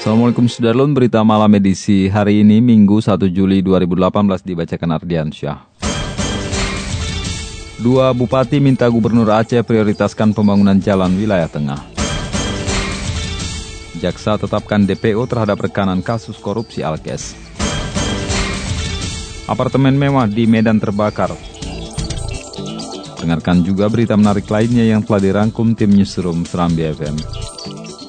Assalamualaikum Sudarlun, berita malam edisi hari ini Minggu 1 Juli 2018 dibacakan Ardiansyah. Dua bupati minta Gubernur Aceh prioritaskan pembangunan jalan wilayah tengah. Jaksa tetapkan DPO terhadap rekanan kasus korupsi Alkes. Apartemen mewah di Medan terbakar. Dengarkan juga berita menarik lainnya yang telah dirangkum tim Newsroom Serambi FM.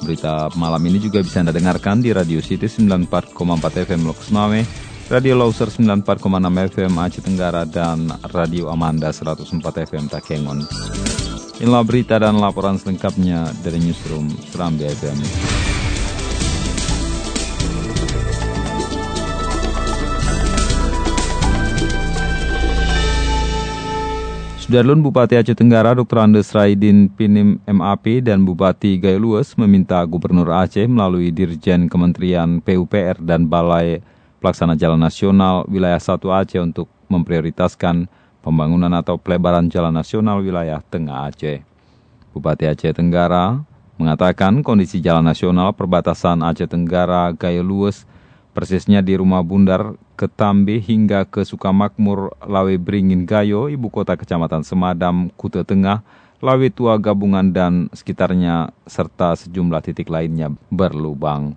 Berita malam ini juga bisa Anda dengarkan di Radio City 94,4 FM Loks Mame, Radio Loser 94,6 FM Aceh Tenggara, dan Radio Amanda 104 FM Takengon. Inilah berita dan laporan selengkapnya dari Newsroom Serambi FM. Sudarlun Bupati Aceh Tenggara Dr. Andes Raidin Pinim MAP dan Bupati Gaya Lues meminta Gubernur Aceh melalui Dirjen Kementerian PUPR dan Balai Pelaksana Jalan Nasional Wilayah 1 Aceh untuk memprioritaskan pembangunan atau pelebaran Jalan Nasional Wilayah Tengah Aceh. Bupati Aceh Tenggara mengatakan kondisi Jalan Nasional perbatasan Aceh Tenggara Gaya Lues persisnya di Rumah Bundar, Ketambe hingga ke Sukamakmur, Lawe Beringin Gayo, Ibu Kota Kecamatan Semadam, Kute Tengah, Lawe Tua Gabungan dan sekitarnya serta sejumlah titik lainnya berlubang.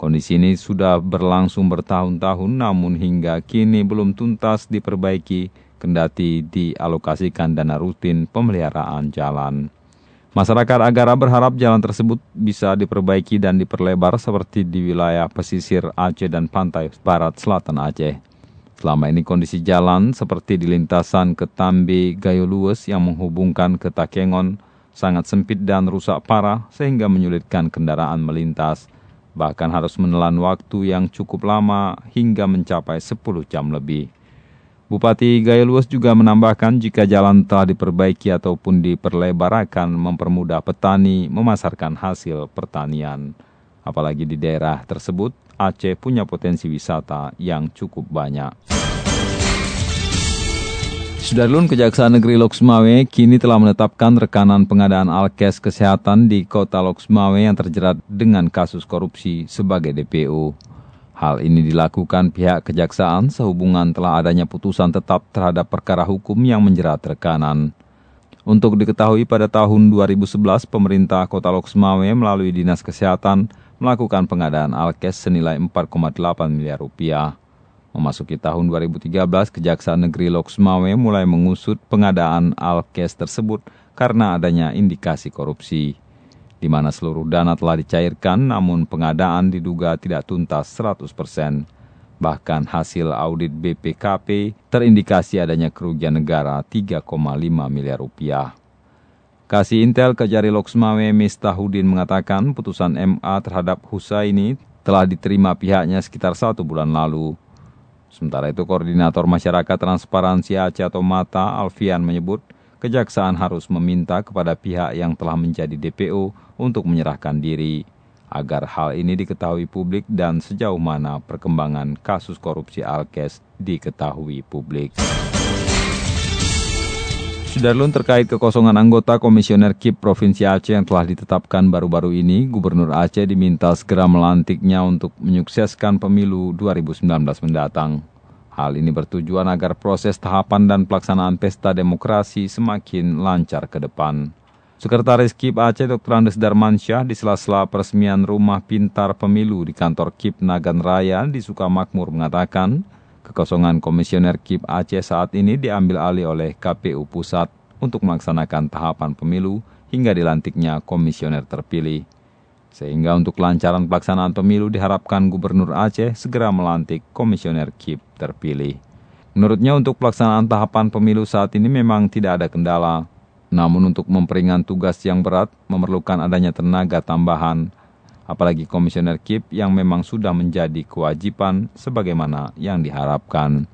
Kondisi ini sudah berlangsung bertahun-tahun namun hingga kini belum tuntas diperbaiki kendati dialokasikan dana rutin pemeliharaan jalan. Masyarakat Agara berharap jalan tersebut bisa diperbaiki dan diperlebar seperti di wilayah pesisir Aceh dan pantai barat selatan Aceh. Selama ini kondisi jalan seperti di lintasan Ketambe Gayolues yang menghubungkan ke Takengon sangat sempit dan rusak parah sehingga menyulitkan kendaraan melintas. Bahkan harus menelan waktu yang cukup lama hingga mencapai 10 jam lebih. Bupati Gaya Luas juga menambahkan jika jalan telah diperbaiki ataupun diperlebar akan mempermudah petani memasarkan hasil pertanian. Apalagi di daerah tersebut, Aceh punya potensi wisata yang cukup banyak. Sudarlun Kejaksaan Negeri Loksmawe kini telah menetapkan rekanan pengadaan alkes kesehatan di kota Loksmawe yang terjerat dengan kasus korupsi sebagai DPO. Hal ini dilakukan pihak kejaksaan sehubungan telah adanya putusan tetap terhadap perkara hukum yang menjerat rekanan. Untuk diketahui pada tahun 2011, pemerintah kota Loksmawe melalui Dinas Kesehatan melakukan pengadaan alkes senilai 4,8 miliar rupiah. Memasuki tahun 2013, Kejaksaan Negeri Loksmawe mulai mengusut pengadaan alkes tersebut karena adanya indikasi korupsi di mana seluruh dana telah dicairkan namun pengadaan diduga tidak tuntas 100%. Bahkan hasil audit BPKP terindikasi adanya kerugian negara 3,5 miliar rupiah. Kasih Intel Kejari Loksmawe Mistahudin mengatakan putusan MA terhadap Husaini telah diterima pihaknya sekitar satu bulan lalu. Sementara itu Koordinator Masyarakat Transparansi Aceh atau MATA Alfian menyebut kejaksaan harus meminta kepada pihak yang telah menjadi DPO untuk menyerahkan diri, agar hal ini diketahui publik dan sejauh mana perkembangan kasus korupsi Alkes diketahui publik. Sudarlun terkait kekosongan anggota Komisioner KIP Provinsi Aceh yang telah ditetapkan baru-baru ini, Gubernur Aceh diminta segera melantiknya untuk menyukseskan pemilu 2019 mendatang. Hal ini bertujuan agar proses tahapan dan pelaksanaan pesta demokrasi semakin lancar ke depan. Sekretaris KIP Aceh Dr. Andes Darmansyah di sela-sela peresmian rumah pintar pemilu di kantor KIP Nagan Raya di Sukamakmur mengatakan, kekosongan komisioner KIP Aceh saat ini diambil alih oleh KPU Pusat untuk melaksanakan tahapan pemilu hingga dilantiknya komisioner terpilih. Sehingga untuk kelancaran pelaksanaan pemilu diharapkan Gubernur Aceh segera melantik komisioner KIP terpilih. Menurutnya untuk pelaksanaan tahapan pemilu saat ini memang tidak ada kendala. Namun untuk memperingan tugas yang berat memerlukan adanya tenaga tambahan, apalagi komisioner KIP yang memang sudah menjadi kewajiban sebagaimana yang diharapkan.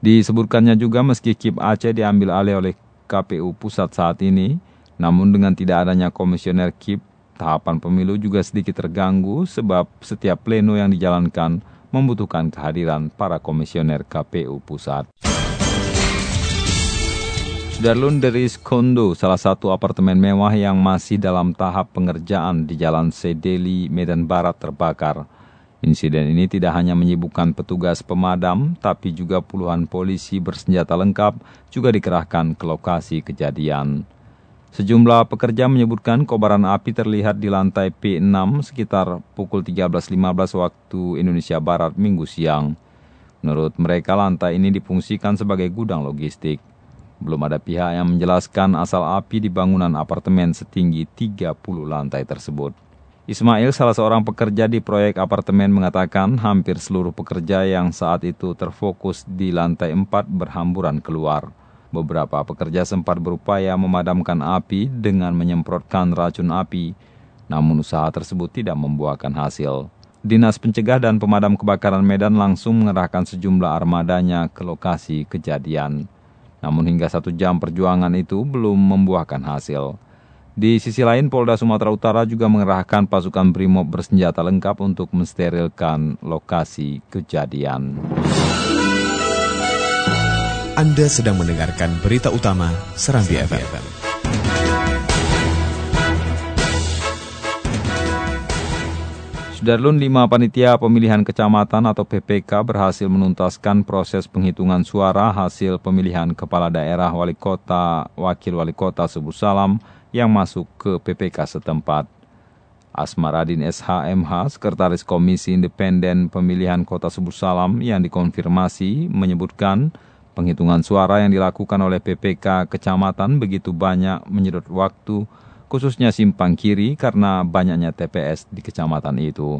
Disebutkannya juga meski KIP Aceh diambil alih oleh KPU pusat saat ini, namun dengan tidak adanya komisioner KIP, tahapan pemilu juga sedikit terganggu sebab setiap pleno yang dijalankan membutuhkan kehadiran para komisioner KPU pusat. Darlun dari Skondo, salah satu apartemen mewah yang masih dalam tahap pengerjaan di Jalan Sedeli, Medan Barat terbakar. Insiden ini tidak hanya menyibukkan petugas pemadam, tapi juga puluhan polisi bersenjata lengkap juga dikerahkan ke lokasi kejadian. Sejumlah pekerja menyebutkan kobaran api terlihat di lantai P6 sekitar pukul 13.15 waktu Indonesia Barat minggu siang. Menurut mereka lantai ini difungsikan sebagai gudang logistik. Belum ada pihak yang menjelaskan asal api di bangunan apartemen setinggi 30 lantai tersebut. Ismail, salah seorang pekerja di proyek apartemen mengatakan hampir seluruh pekerja yang saat itu terfokus di lantai 4 berhamburan keluar. Beberapa pekerja sempat berupaya memadamkan api dengan menyemprotkan racun api, namun usaha tersebut tidak membuahkan hasil. Dinas Pencegah dan Pemadam Kebakaran Medan langsung mengerahkan sejumlah armadanya ke lokasi kejadian. Namun hingga satu jam perjuangan itu belum membuahkan hasil. Di sisi lain, Polda Sumatera Utara juga mengerahkan pasukan BRIMOB bersenjata lengkap untuk mensterilkan lokasi kejadian. Anda sedang mendengarkan berita utama Serambi, Serambi FM. FM. Sudarlun 5 panitia pemilihan kecamatan atau PPK berhasil menuntaskan proses penghitungan suara hasil pemilihan kepala daerah wali kota, wakil wali kota Subuh Salam yang masuk ke PPK setempat. Asmaradin SHMH, Sekretaris Komisi Independen Pemilihan Kota Subuh Salam yang dikonfirmasi menyebutkan penghitungan suara yang dilakukan oleh PPK kecamatan begitu banyak menyedot waktu khususnya simpang kiri karena banyaknya TPS di kecamatan itu.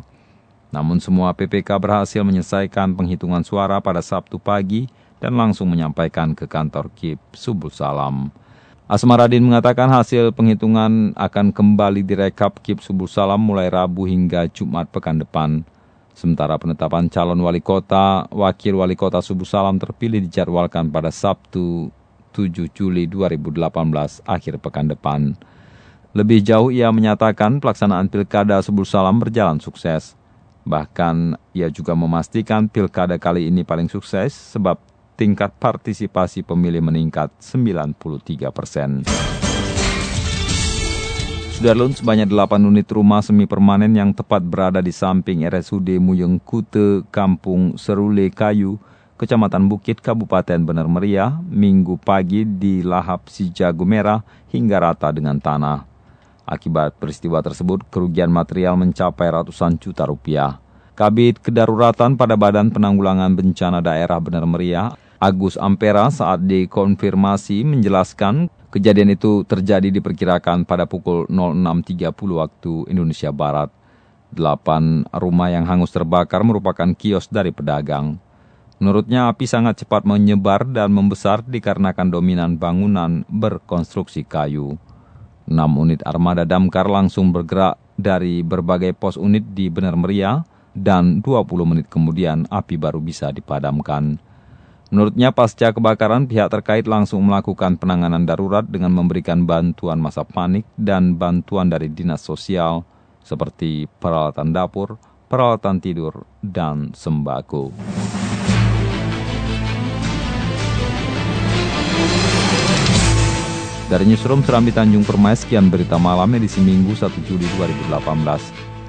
Namun semua PPK berhasil menyelesaikan penghitungan suara pada Sabtu pagi dan langsung menyampaikan ke kantor KIP Subul Salam. Asmaradin mengatakan hasil penghitungan akan kembali direkap KIP Subul Salam mulai Rabu hingga Jumat pekan depan. Sementara penetapan calon wali kota, wakil wali kota Subuh Salam terpilih dijadwalkan pada Sabtu 7 Juli 2018 akhir pekan depan. Lebih jauh ia menyatakan pelaksanaan pilkada Subul Salam berjalan sukses. Bahkan ia juga memastikan pilkada kali ini paling sukses sebab tingkat partisipasi pemilih meningkat 93 persen. Sudarlun sebanyak 8 unit rumah semi permanen yang tepat berada di samping RSUD Muyeng Kute, Kampung Serule Kayu, Kecamatan Bukit, Kabupaten Benar Meriah, Minggu pagi di lahap si jago merah hingga rata dengan tanah. Akibat peristiwa tersebut, kerugian material mencapai ratusan juta rupiah. Kabit Kedaruratan pada Badan Penanggulangan Bencana Daerah Benar Meriah, Agus Ampera saat dikonfirmasi menjelaskan kejadian itu terjadi diperkirakan pada pukul 06.30 waktu Indonesia Barat. Delapan rumah yang hangus terbakar merupakan kios dari pedagang. Menurutnya api sangat cepat menyebar dan membesar dikarenakan dominan bangunan berkonstruksi kayu. 6 unit armada damkar langsung bergerak dari berbagai pos unit di Benar Meriah dan 20 menit kemudian api baru bisa dipadamkan. Menurutnya pasca kebakaran pihak terkait langsung melakukan penanganan darurat dengan memberikan bantuan masa panik dan bantuan dari dinas sosial seperti peralatan dapur, peralatan tidur, dan sembako. Dari Newsroom Serambi Tanjung Permai, sekian berita malam edisi Minggu 1 Juli 2018.